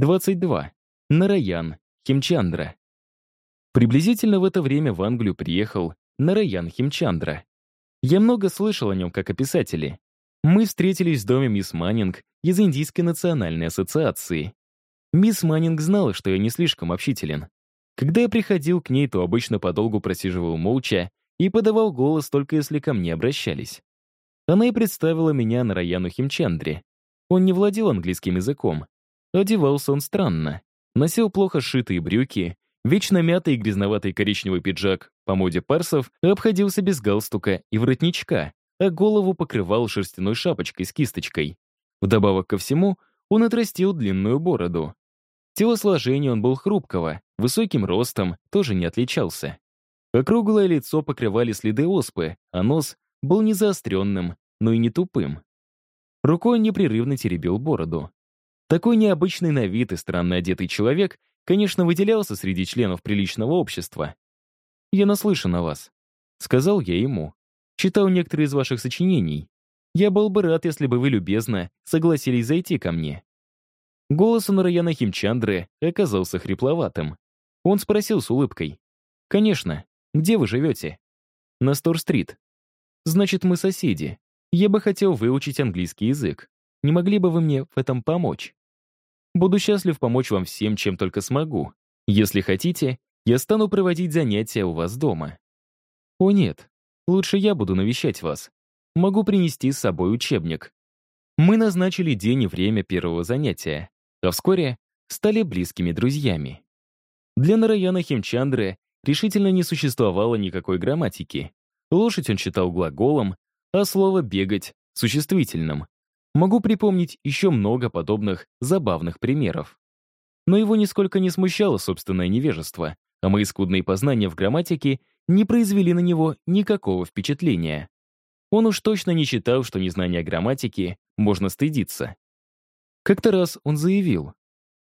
22. Нараян, Химчандра. Приблизительно в это время в Англию приехал Нараян Химчандра. Я много слышал о нем как о писателе. Мы встретились в доме мисс Маннинг из Индийской национальной ассоциации. Мисс Маннинг знала, что я не слишком общителен. Когда я приходил к ней, то обычно подолгу просиживал молча и подавал голос только если ко мне обращались. Она и представила меня на Раяну Химчандре. Он не владел английским языком. Одевался он странно. Носил плохо сшитые брюки, вечно мятый и грязноватый коричневый пиджак по моде парсов обходился без галстука и воротничка, а голову покрывал шерстяной шапочкой с кисточкой. Вдобавок ко всему, он отрастил длинную бороду. Телосложение он был хрупкого, высоким ростом тоже не отличался. Округлое лицо покрывали следы оспы, а нос был не заостренным, но и не тупым. Рукой непрерывно теребил бороду. Такой необычный на вид и странно одетый человек, конечно, выделялся среди членов приличного общества. «Я наслышан о вас», — сказал я ему. «Читал некоторые из ваших сочинений. Я был бы рад, если бы вы любезно согласились зайти ко мне». Голос у Нараяна Химчандры оказался хрипловатым. Он спросил с улыбкой. «Конечно. Где вы живете?» «На Стор-стрит». «Значит, мы соседи. Я бы хотел выучить английский язык. Не могли бы вы мне в этом помочь? Буду счастлив помочь вам всем, чем только смогу. Если хотите, я стану проводить занятия у вас дома. О нет, лучше я буду навещать вас. Могу принести с собой учебник. Мы назначили день и время первого занятия, а вскоре стали близкими друзьями. Для Нараяна Химчандры решительно не существовало никакой грамматики. Лошадь он считал глаголом, а слово «бегать» — существительным. Могу припомнить еще много подобных забавных примеров. Но его нисколько не смущало собственное невежество, а мои скудные познания в грамматике не произвели на него никакого впечатления. Он уж точно не считал, что незнание грамматики можно стыдиться. Как-то раз он заявил,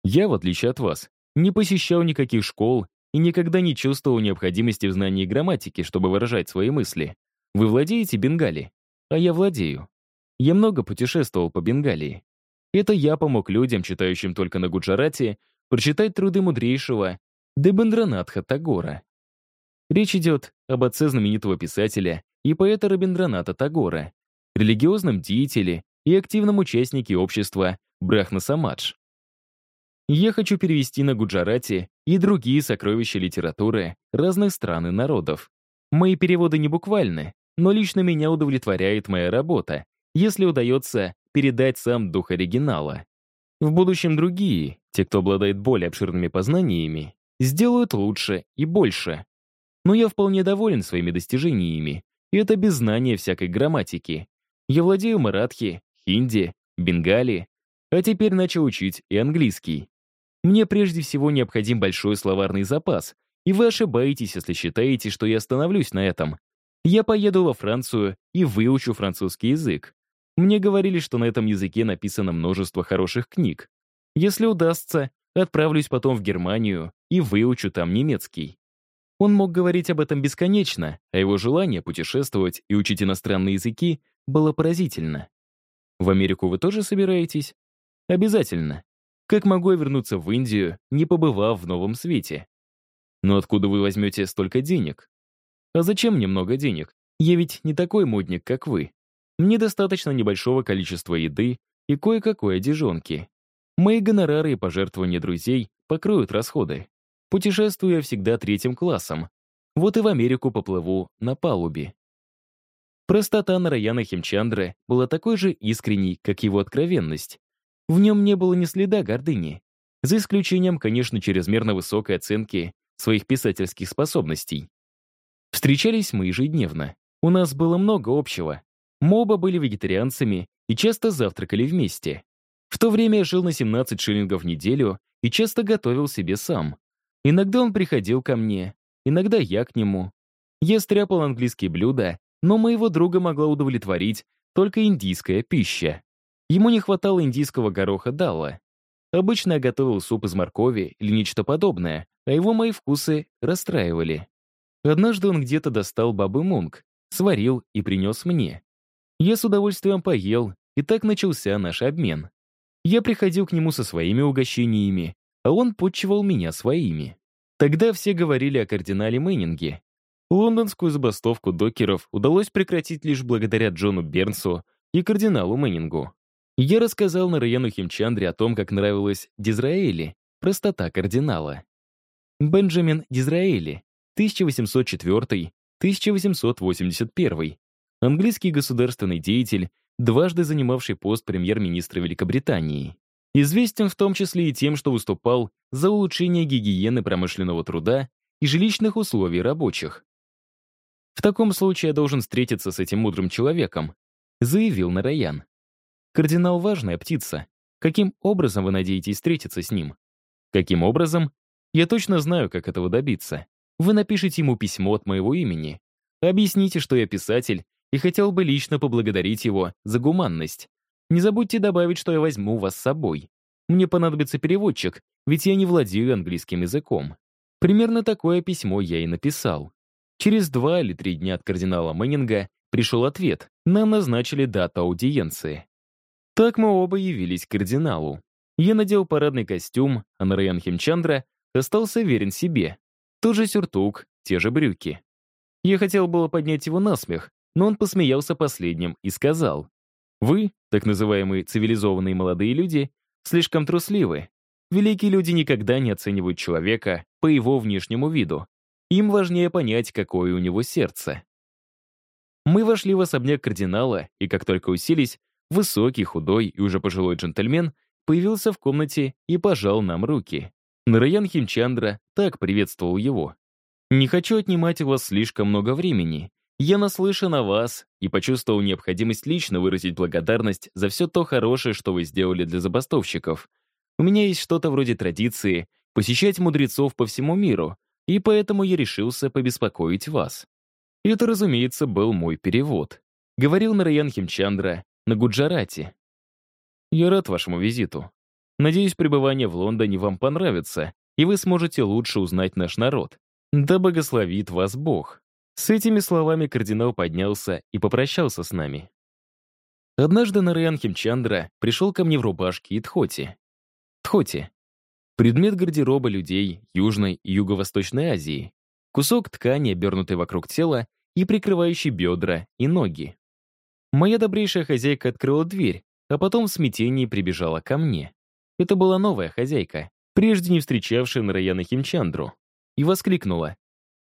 «Я, в отличие от вас, не посещал никаких школ и никогда не чувствовал необходимости в знании грамматики, чтобы выражать свои мысли. Вы владеете бенгали? А я владею. Я много путешествовал по Бенгалии. Это я помог людям, читающим только на Гуджарате, прочитать труды мудрейшего Дебендранатха Тагора. Речь идет об отце знаменитого писателя и поэта Рабиндраната Тагора, религиозном деятеле и активном участнике общества Брахна Самадж. Я хочу перевести на Гуджарате и другие сокровища литературы разных стран и народов. Мои переводы не буквальны, но лично меня удовлетворяет моя работа, если удается передать сам дух оригинала. В будущем другие, те, кто обладает более обширными познаниями, сделают лучше и больше. Но я вполне доволен своими достижениями, и это без знания всякой грамматики. Я владею маратхи, хинди, бенгали, а теперь начал учить и английский. Мне прежде всего необходим большой словарный запас, и вы ошибаетесь, если считаете, что я остановлюсь на этом. Я поеду во Францию и выучу французский язык. Мне говорили, что на этом языке написано множество хороших книг. Если удастся, отправлюсь потом в Германию и выучу там немецкий. Он мог говорить об этом бесконечно, а его желание путешествовать и учить иностранные языки было поразительно. В Америку вы тоже собираетесь? Обязательно. Как могу я вернуться в Индию, не побывав в новом свете? Но откуда вы возьмете столько денег? А зачем мне много денег? Я ведь не такой модник, как вы. Мне достаточно небольшого количества еды и кое-какой одежонки. Мои гонорары и пожертвования друзей покроют расходы. Путешествую я всегда третьим классом. Вот и в Америку поплыву на палубе. Простота Нараяна Химчандры была такой же искренней, как его откровенность. В нем не было ни следа гордыни. За исключением, конечно, чрезмерно высокой оценки своих писательских способностей. Встречались мы ежедневно. У нас было много общего. Мы оба были вегетарианцами и часто завтракали вместе. В то время я жил на 17 шиллингов в неделю и часто готовил себе сам. Иногда он приходил ко мне, иногда я к нему. Я стряпал английские блюда, но моего друга могла удовлетворить только индийская пища. Ему не хватало индийского гороха дала. Обычно я готовил суп из моркови или нечто подобное, а его мои вкусы расстраивали. Однажды он где-то достал бабы мунг, сварил и принес мне. Я с удовольствием поел, и так начался наш обмен. Я приходил к нему со своими угощениями, а он подчивал меня своими. Тогда все говорили о кардинале Мэннинге. Лондонскую забастовку докеров удалось прекратить лишь благодаря Джону Бернсу и кардиналу Мэннингу. Я рассказал на Раяну Химчандре о том, как нравилось Дизраэли, простота кардинала. Бенджамин Дизраэли, 1804-1881, английский государственный деятель, дважды занимавший пост премьер-министра Великобритании. Известен в том числе и тем, что выступал за улучшение гигиены промышленного труда и жилищных условий рабочих. «В таком случае я должен встретиться с этим мудрым человеком», заявил Нараян. «Кардинал — важная птица. Каким образом вы надеетесь встретиться с ним? Каким образом? Я точно знаю, как этого добиться. Вы напишите ему письмо от моего имени. Объясните, что я писатель и хотел бы лично поблагодарить его за гуманность. Не забудьте добавить, что я возьму вас с собой. Мне понадобится переводчик, ведь я не владею английским языком. Примерно такое письмо я и написал. Через два или три дня от кардинала Мэннинга пришел ответ. Нам назначили дату аудиенции. Так мы оба явились к кардиналу. Я надел парадный костюм, а Нараян Химчандра остался верен себе. Тот же сюртук, те же брюки. Я хотел было поднять его на смех, но он посмеялся последним и сказал, «Вы, так называемые цивилизованные молодые люди, слишком трусливы. Великие люди никогда не оценивают человека по его внешнему виду. Им важнее понять, какое у него сердце». Мы вошли в особняк кардинала, и как только уселись, высокий, худой и уже пожилой джентльмен появился в комнате и пожал нам руки. Нараян Химчандра так приветствовал его. «Не хочу отнимать у вас слишком много времени. Я наслышан о вас и почувствовал необходимость лично выразить благодарность за все то хорошее, что вы сделали для забастовщиков. У меня есть что-то вроде традиции посещать мудрецов по всему миру, и поэтому я решился побеспокоить вас». Это, разумеется, был мой перевод. Говорил Нараян Химчандра на Гуджарате. «Я рад вашему визиту. Надеюсь, пребывание в Лондоне вам понравится, и вы сможете лучше узнать наш народ. Да благословит вас Бог». С этими словами кардинал поднялся и попрощался с нами. Однажды Нараян Химчандра пришел ко мне в рубашке и тхоти. Тхоти — предмет гардероба людей Южной и Юго-Восточной Азии. Кусок ткани, обернутый вокруг тела и прикрывающий бедра и ноги. Моя добрейшая хозяйка открыла дверь, а потом в смятении прибежала ко мне. Это была новая хозяйка, прежде не встречавшая Нараяна Химчандру, и воскликнула.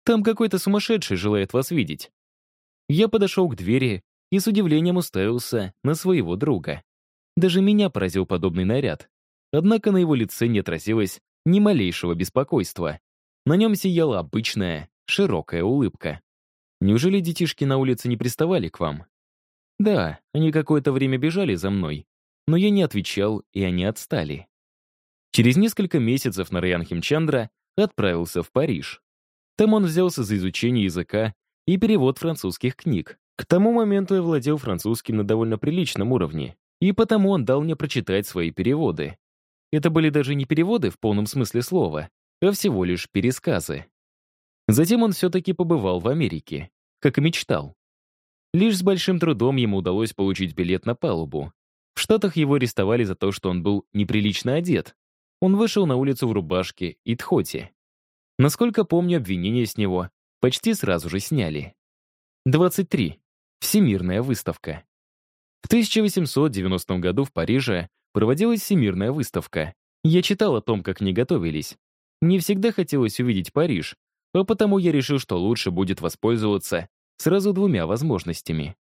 «Там какой-то сумасшедший желает вас видеть». Я подошел к двери и с удивлением уставился на своего друга. Даже меня поразил подобный наряд. Однако на его лице не отразилось ни малейшего беспокойства. На нем сияла обычная, широкая улыбка. Неужели детишки на улице не приставали к вам? Да, они какое-то время бежали за мной, но я не отвечал, и они отстали. Через несколько месяцев Нараян Химчандра отправился в Париж. Там он взялся за изучение языка и перевод французских книг. К тому моменту я владел французским на довольно приличном уровне, и потому он дал мне прочитать свои переводы. Это были даже не переводы в полном смысле слова, а всего лишь пересказы. Затем он все-таки побывал в Америке, как и мечтал. Лишь с большим трудом ему удалось получить билет на палубу. В Штатах его арестовали за то, что он был неприлично одет. Он вышел на улицу в рубашке и тхоте. Насколько помню, обвинения с него почти сразу же сняли. 23. Всемирная выставка. В 1890 году в Париже проводилась Всемирная выставка. Я читал о том, как они готовились. Мне всегда хотелось увидеть Париж, а потому я решил, что лучше будет воспользоваться сразу двумя возможностями.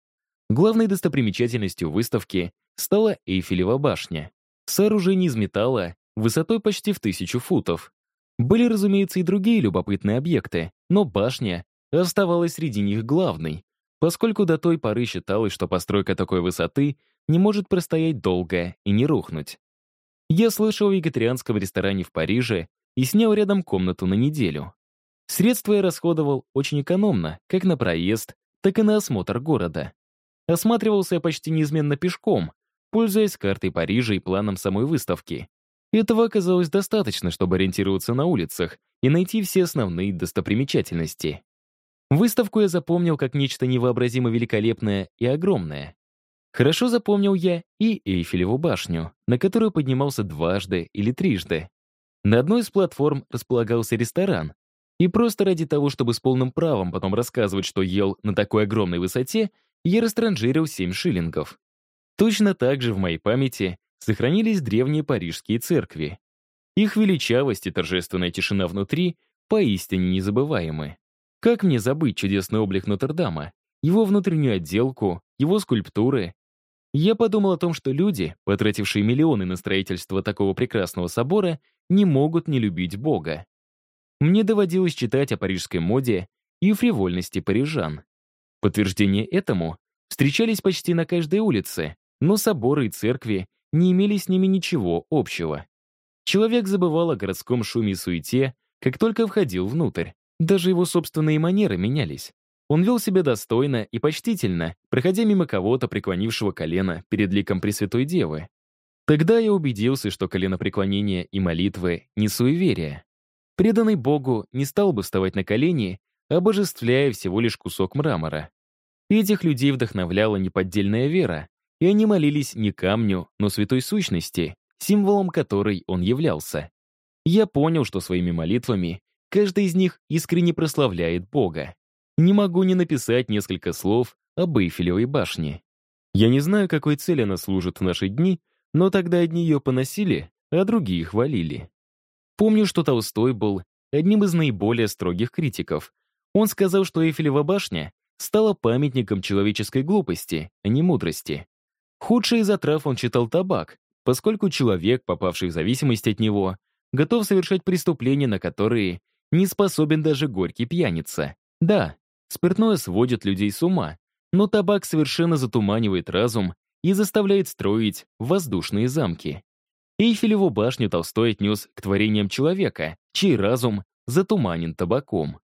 Главной достопримечательностью выставки стала Эйфелева башня. Сооружение из металла высотой почти в тысячу футов. Были, разумеется, и другие любопытные объекты, но башня оставалась среди них главной, поскольку до той поры считалось, что постройка такой высоты не может простоять долго и не рухнуть. Я слышал в вегетарианском ресторане в Париже и снял рядом комнату на неделю. Средства я расходовал очень экономно, как на проезд, так и на осмотр города. Осматривался я почти неизменно пешком, пользуясь картой Парижа и планом самой выставки. Этого оказалось достаточно, чтобы ориентироваться на улицах и найти все основные достопримечательности. Выставку я запомнил как нечто невообразимо великолепное и огромное. Хорошо запомнил я и Эйфелеву башню, на которую поднимался дважды или трижды. На одной из платформ располагался ресторан, и просто ради того, чтобы с полным правом потом рассказывать, что ел на такой огромной высоте, я растранжирил 7 шиллингов. Точно так же в моей памяти сохранились древние парижские церкви. Их величавость и торжественная тишина внутри поистине незабываемы. Как мне забыть чудесный облик Нотр-Дама, его внутреннюю отделку, его скульптуры? Я подумал о том, что люди, потратившие миллионы на строительство такого прекрасного собора, не могут не любить Бога. Мне доводилось читать о парижской моде и фривольности парижан. Подтверждение этому встречались почти на каждой улице, но соборы и церкви не имели с ними ничего общего. Человек забывал о городском шуме и суете, как только входил внутрь. Даже его собственные манеры менялись. Он вел себя достойно и почтительно, проходя мимо кого-то, преклонившего колено перед ликом Пресвятой Девы. Тогда я убедился, что коленопреклонение и молитвы — не суеверие. Преданный Богу не стал бы вставать на колени, обожествляя всего лишь кусок мрамора. Этих людей вдохновляла неподдельная вера, и они молились не камню, но святой сущности, символом которой он являлся. Я понял, что своими молитвами каждый из них искренне прославляет Бога. Не могу не написать несколько слов об Эйфелевой башне. Я не знаю, какой цели она служит в наши дни, но тогда одни ее поносили, а другие хвалили. Помню, что Толстой был одним из наиболее строгих критиков. Он сказал, что Эйфелева башня стала памятником человеческой глупости, а не мудрости. Худший из отрав он читал табак, поскольку человек, попавший в зависимость от него, готов совершать преступления, на которые не способен даже горький пьяница. Да, спиртное сводит людей с ума, но табак совершенно затуманивает разум и заставляет строить воздушные замки. Эйфелеву башню Толстой отнес к творениям человека, чей разум затуманен табаком.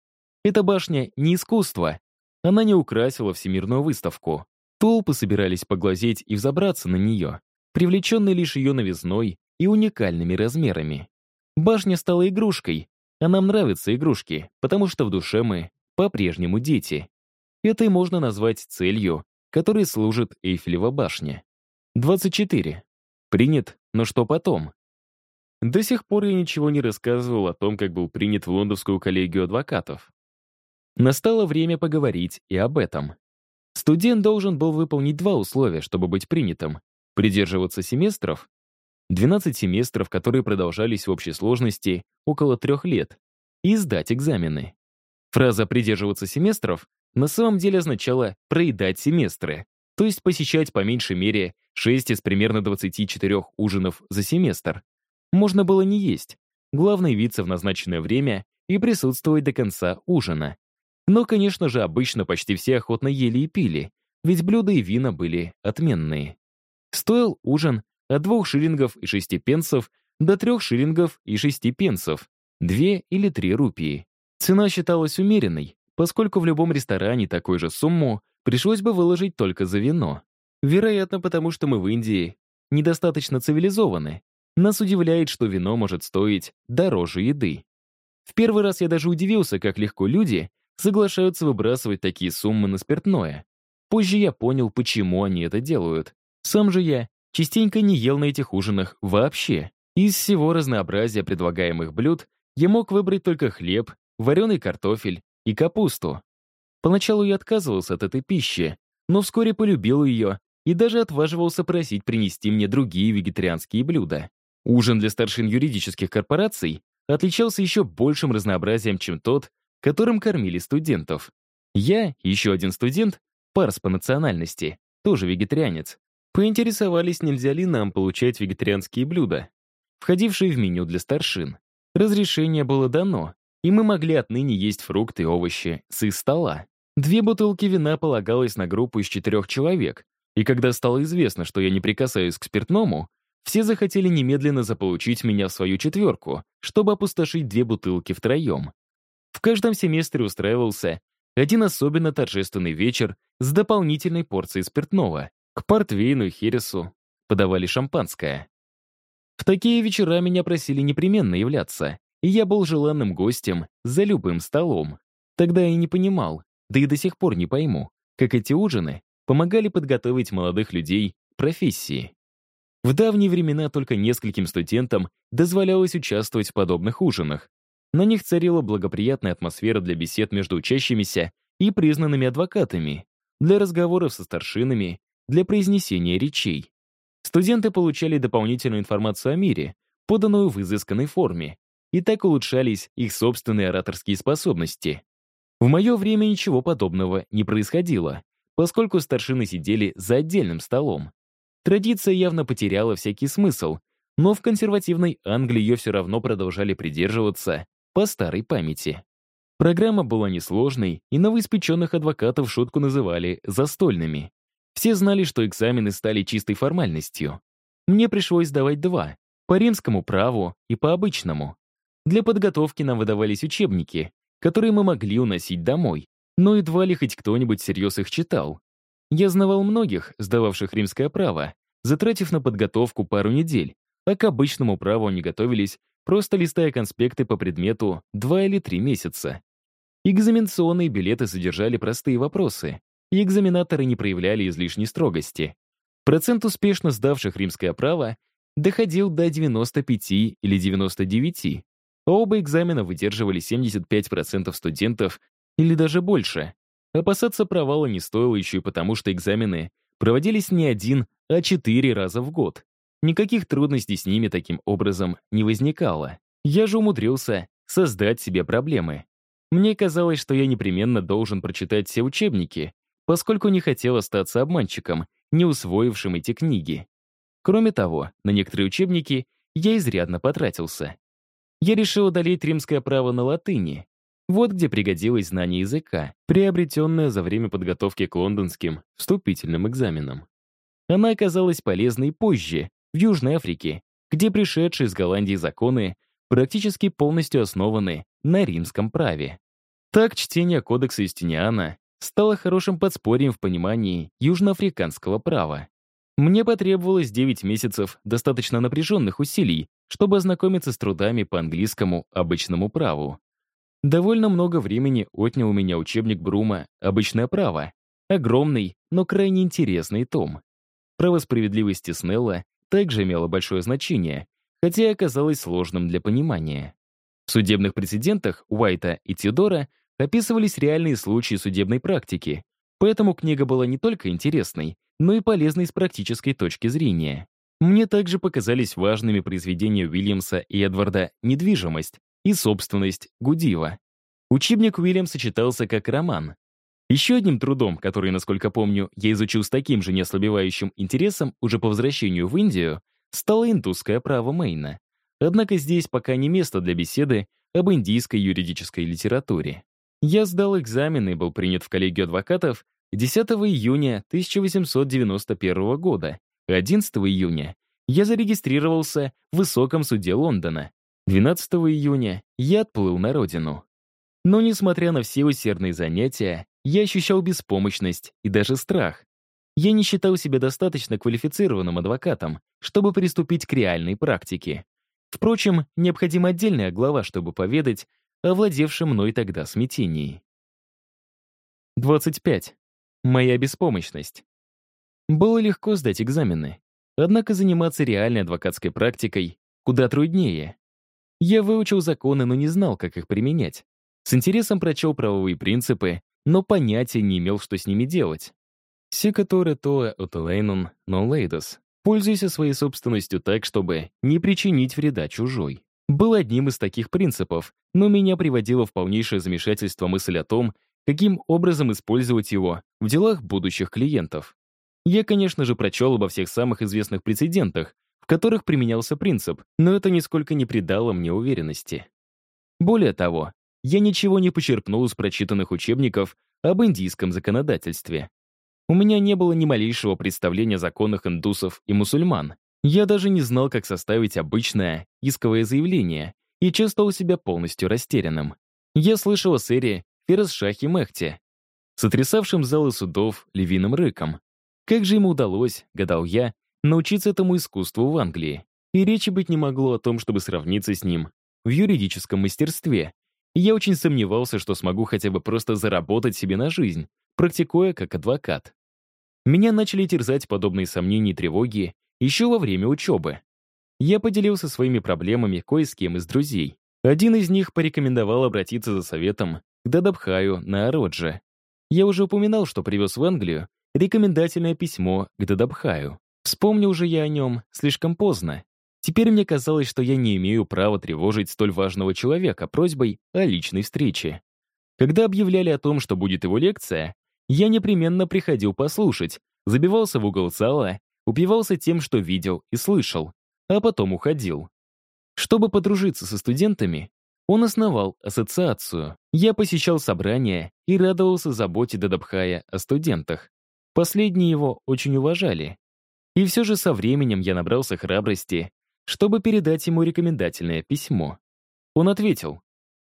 Эта башня не искусство. Она не украсила всемирную выставку. Толпы собирались поглазеть и взобраться на нее, привлеченные лишь ее новизной и уникальными размерами. Башня стала игрушкой, а нам нравятся игрушки, потому что в душе мы по-прежнему дети. Это и можно назвать целью, которой служит Эйфелева башня. 24. Принят, но что потом? До сих пор я ничего не рассказывал о том, как был принят в Лондонскую коллегию адвокатов. Настало время поговорить и об этом. Студент должен был выполнить два условия, чтобы быть принятым. Придерживаться семестров, 12 семестров, которые продолжались в общей сложности около трех лет, и сдать экзамены. Фраза «придерживаться семестров» на самом деле означала «проедать семестры», то есть посещать по меньшей мере 6 из примерно 24 ужинов за семестр. Можно было не есть, главное явиться в назначенное время и присутствовать до конца ужина. Но, конечно же, обычно почти все охотно ели и пили, ведь блюда и вина были отменные. Стоил ужин от двух шиллингов и шести пенсов до трех шиллингов и шести пенсов, две или три рупии. Цена считалась умеренной, поскольку в любом ресторане такую же сумму пришлось бы выложить только за вино. Вероятно, потому что мы в Индии недостаточно цивилизованы. Нас удивляет, что вино может стоить дороже еды. В первый раз я даже удивился, как легко люди соглашаются выбрасывать такие суммы на спиртное. Позже я понял, почему они это делают. Сам же я частенько не ел на этих ужинах вообще. Из всего разнообразия предлагаемых блюд я мог выбрать только хлеб, вареный картофель и капусту. Поначалу я отказывался от этой пищи, но вскоре полюбил ее и даже отваживался просить принести мне другие вегетарианские блюда. Ужин для старшин юридических корпораций отличался еще большим разнообразием, чем тот, которым кормили студентов. Я, еще один студент, парс по национальности, тоже вегетарианец, поинтересовались, нельзя ли нам получать вегетарианские блюда, входившие в меню для старшин. Разрешение было дано, и мы могли отныне есть фрукты и овощи с их стола. Две бутылки вина полагалось на группу из четырех человек, и когда стало известно, что я не прикасаюсь к спиртному, все захотели немедленно заполучить меня в свою четверку, чтобы опустошить две бутылки втроем. Каждом семестре устраивался один особенно торжественный вечер с дополнительной порцией спиртного. К портвейну и хересу подавали шампанское. В такие вечера меня просили непременно являться, и я был желанным гостем за любым столом. Тогда я не понимал, да и до сих пор не пойму, как эти ужины помогали подготовить молодых людей к профессии. В давние времена только нескольким студентам дозволялось участвовать в подобных ужинах. На них царила благоприятная атмосфера для бесед между учащимися и признанными адвокатами, для разговоров со старшинами, для произнесения речей. Студенты получали дополнительную информацию о мире, поданную в изысканной форме, и так улучшались их собственные ораторские способности. В мое время ничего подобного не происходило, поскольку старшины сидели за отдельным столом. Традиция явно потеряла всякий смысл, но в консервативной Англии ее все равно продолжали придерживаться по старой памяти. Программа была несложной, и новоиспеченных адвокатов шутку называли «застольными». Все знали, что экзамены стали чистой формальностью. Мне пришлось сдавать два — по римскому праву и по обычному. Для подготовки нам выдавались учебники, которые мы могли уносить домой, но едва ли хоть кто-нибудь всерьез их читал. Я знавал многих, сдававших римское право, затратив на подготовку пару недель, а к обычному праву они готовились, просто листая конспекты по предмету два или три месяца. Экзаменационные билеты содержали простые вопросы, и экзаменаторы не проявляли излишней строгости. Процент успешно сдавших римское право доходил до 95 или 99, а оба экзамена выдерживали 75% студентов или даже больше. Опасаться провала не стоило еще и потому, что экзамены проводились не один, а четыре раза в год. Никаких трудностей с ними таким образом не возникало. Я же умудрился создать себе проблемы. Мне казалось, что я непременно должен прочитать все учебники, поскольку не хотел остаться обманщиком, не усвоившим эти книги. Кроме того, на некоторые учебники я изрядно потратился. Я решил удалить римское право на латыни, вот где пригодилось знание языка, приобретенное за время подготовки к лондонским вступительным экзаменам. Она оказалась полезной позже, в Южной Африке, где пришедшие из Голландии законы практически полностью основаны на римском праве. Так чтение кодекса Юстиниана стало хорошим подспорьем в понимании южноафриканского права. Мне потребовалось 9 месяцев достаточно напряженных усилий, чтобы ознакомиться с трудами по английскому обычному праву. Довольно много времени отнял у меня учебник Брума «Обычное право». Огромный, но крайне интересный том. Право справедливости Снелла также имело большое значение, хотя и оказалось сложным для понимания. В судебных прецедентах Уайта и Тюдора описывались реальные случаи судебной практики, поэтому книга была не только интересной, но и полезной с практической точки зрения. Мне также показались важными произведения Уильямса и Эдварда «Недвижимость», и собственность Гудива. Учебник Уильямса читался как роман. Еще одним трудом, который, насколько помню, я изучил с таким же неослабевающим интересом уже по возвращению в Индию, стало индусское право Мейна. Однако здесь пока не место для беседы об индийской юридической литературе. Я сдал экзамен и был принят в коллегию адвокатов 10 июня 1891 года. 11 июня я зарегистрировался в Высоком суде Лондона. 12 июня я отплыл на родину. Но, несмотря на все усердные занятия, я ощущал беспомощность и даже страх. Я не считал себя достаточно квалифицированным адвокатом, чтобы приступить к реальной практике. Впрочем, необходима отдельная глава, чтобы поведать о владевшем мной тогда смятении. 25. Моя беспомощность. Было легко сдать экзамены. Однако заниматься реальной адвокатской практикой куда труднее. Я выучил законы, но не знал, как их применять. С интересом прочел правовые принципы, но понятия не имел, что с ними делать. Секаторе тоа отолейнон но лейдос. Пользуйся своей собственностью так, чтобы не причинить вреда чужой. Был одним из таких принципов, но меня приводило в полнейшее замешательство мысль о том, каким образом использовать его в делах будущих клиентов. Я, конечно же, прочел обо всех самых известных прецедентах, в которых применялся принцип, но это нисколько не придало мне уверенности. Более того, я ничего не почерпнул из прочитанных учебников об индийском законодательстве. У меня не было ни малейшего представления о законах индусов и мусульман. Я даже не знал, как составить обычное исковое заявление и чувствовал себя полностью растерянным. Я слышал о сэре Ферзшахе Мехте, сотрясавшем залы судов львиным рыком. Как же ему удалось, гадал я, научиться этому искусству в Англии. И речи быть не могло о том, чтобы сравниться с ним в юридическом мастерстве. Я очень сомневался, что смогу хотя бы просто заработать себе на жизнь, практикуя как адвокат. Меня начали терзать подобные сомнения и тревоги еще во время учебы. Я поделился своими проблемами кое с кем из друзей. Один из них порекомендовал обратиться за советом к Дадабхаю на Ородже. Я уже упоминал, что привез в Англию рекомендательное письмо к Дадабхаю. Вспомнил уже я о нем слишком поздно. Теперь мне казалось, что я не имею права тревожить столь важного человека просьбой о личной встрече. Когда объявляли о том, что будет его лекция, я непременно приходил послушать, забивался в угол зала, упивался тем, что видел и слышал, а потом уходил. Чтобы подружиться со студентами, он основал ассоциацию. Я посещал собрания и радовался заботе Дадабхая о студентах. Последние его очень уважали. И все же со временем я набрался храбрости, чтобы передать ему рекомендательное письмо. Он ответил,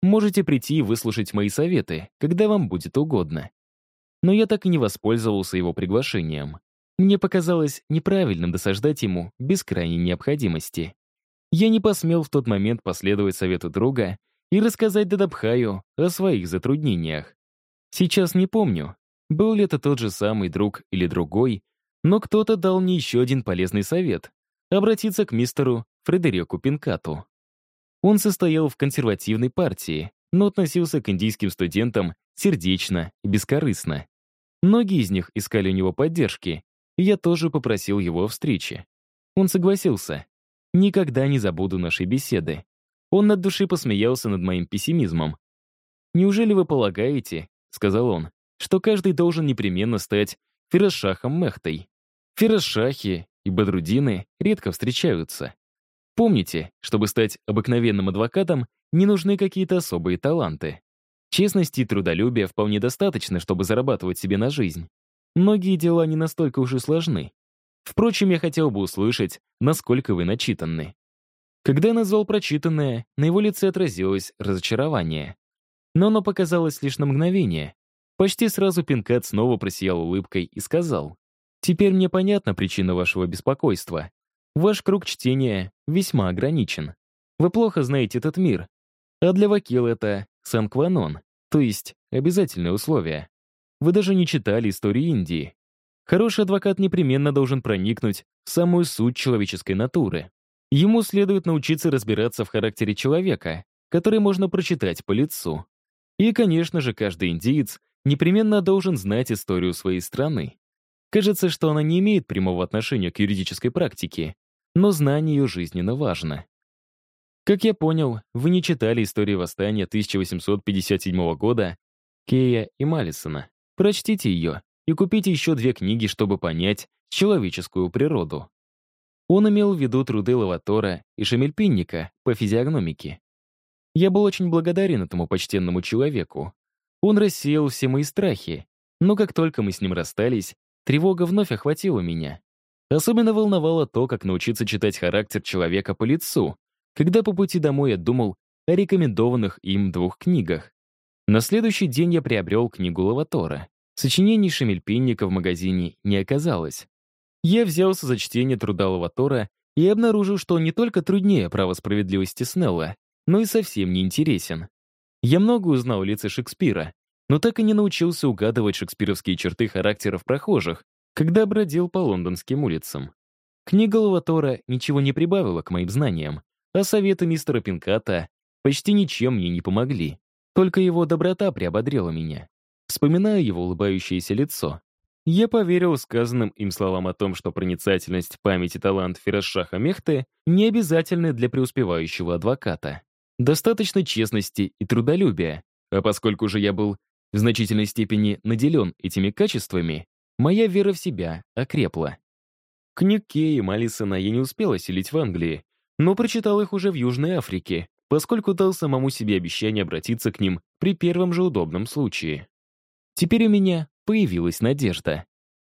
«Можете прийти и выслушать мои советы, когда вам будет угодно». Но я так и не воспользовался его приглашением. Мне показалось неправильным досаждать ему без крайней необходимости. Я не посмел в тот момент последовать совету друга и рассказать Дадабхаю о своих затруднениях. Сейчас не помню, был ли это тот же самый друг или другой, но кто-то дал мне еще один полезный совет — обратиться к мистеру Фредерику Пинкату. Он состоял в консервативной партии, но относился к индийским студентам сердечно и бескорыстно. Многие из них искали у него поддержки, и я тоже попросил его о встрече. Он согласился. Никогда не забуду нашей беседы. Он от души посмеялся над моим пессимизмом. «Неужели вы полагаете, — сказал он, — что каждый должен непременно стать Фирашахом Мехтой? Фирашахи и Бадрудины редко встречаются. Помните, чтобы стать обыкновенным адвокатом, не нужны какие-то особые таланты. Честности и трудолюбия вполне достаточно, чтобы зарабатывать себе на жизнь. Многие дела не настолько уж и сложны. Впрочем, я хотел бы услышать, насколько вы начитанны. Когда назвал прочитанное, на его лице отразилось разочарование. Но оно показалось лишь на мгновение. Почти сразу Пинкат снова просиял улыбкой и сказал, «Теперь мне понятна причина вашего беспокойства. Ваш круг чтения весьма ограничен. Вы плохо знаете этот мир. А для вакила это санкванон, то есть обязательное условие. Вы даже не читали истории Индии. Хороший адвокат непременно должен проникнуть в самую суть человеческой натуры. Ему следует научиться разбираться в характере человека, который можно прочитать по лицу. И, конечно же, каждый индиец непременно должен знать историю своей страны. Кажется, что она не имеет прямого отношения к юридической практике, но знание ее жизненно важно. Как я понял, вы не читали истории восстания 1857 года Кея и Маллисона. Прочтите ее и купите еще две книги, чтобы понять человеческую природу. Он имел в виду труды Лаватора и Шамельпинника по физиогномике. Я был очень благодарен этому почтенному человеку. Он рассеял все мои страхи, но как только мы с ним расстались, тревога вновь охватила меня. Особенно волновало то, как научиться читать характер человека по лицу, когда по пути домой я думал о рекомендованных им двух книгах. На следующий день я приобрел книгу Лаватора. Сочинений Шамельпинника в магазине не оказалось. Я взялся за чтение труда Лаватора и обнаружил, что он не только труднее права справедливости Снелла, но и совсем не интересен. Я много узнал о лице Шекспира, но так и не научился угадывать шекспировские черты характеров прохожих, когда бродил по лондонским улицам. Книга Лаватора ничего не прибавила к моим знаниям, а советы мистера Пинката почти ничем мне не помогли. Только его доброта приободрила меня. Вспоминая его улыбающееся лицо, я поверил сказанным им словам о том, что проницательность, память и талант Фирашаха Мехты не обязательны для преуспевающего адвоката. Достаточно честности и трудолюбия, а поскольку же я был в значительной степени наделен этими качествами, моя вера в себя окрепла. Книг Кея и Малисона я не успел осилить в Англии, но прочитал их уже в Южной Африке, поскольку дал самому себе обещание обратиться к ним при первом же удобном случае. Теперь у меня появилась надежда.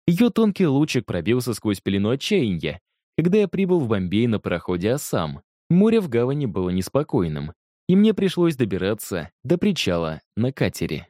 Ее тонкий лучик пробился сквозь пелену отчаяния, когда я прибыл в Бомбей на пароходе «Ассам». Море в гавани было неспокойным, и мне пришлось добираться до причала на катере.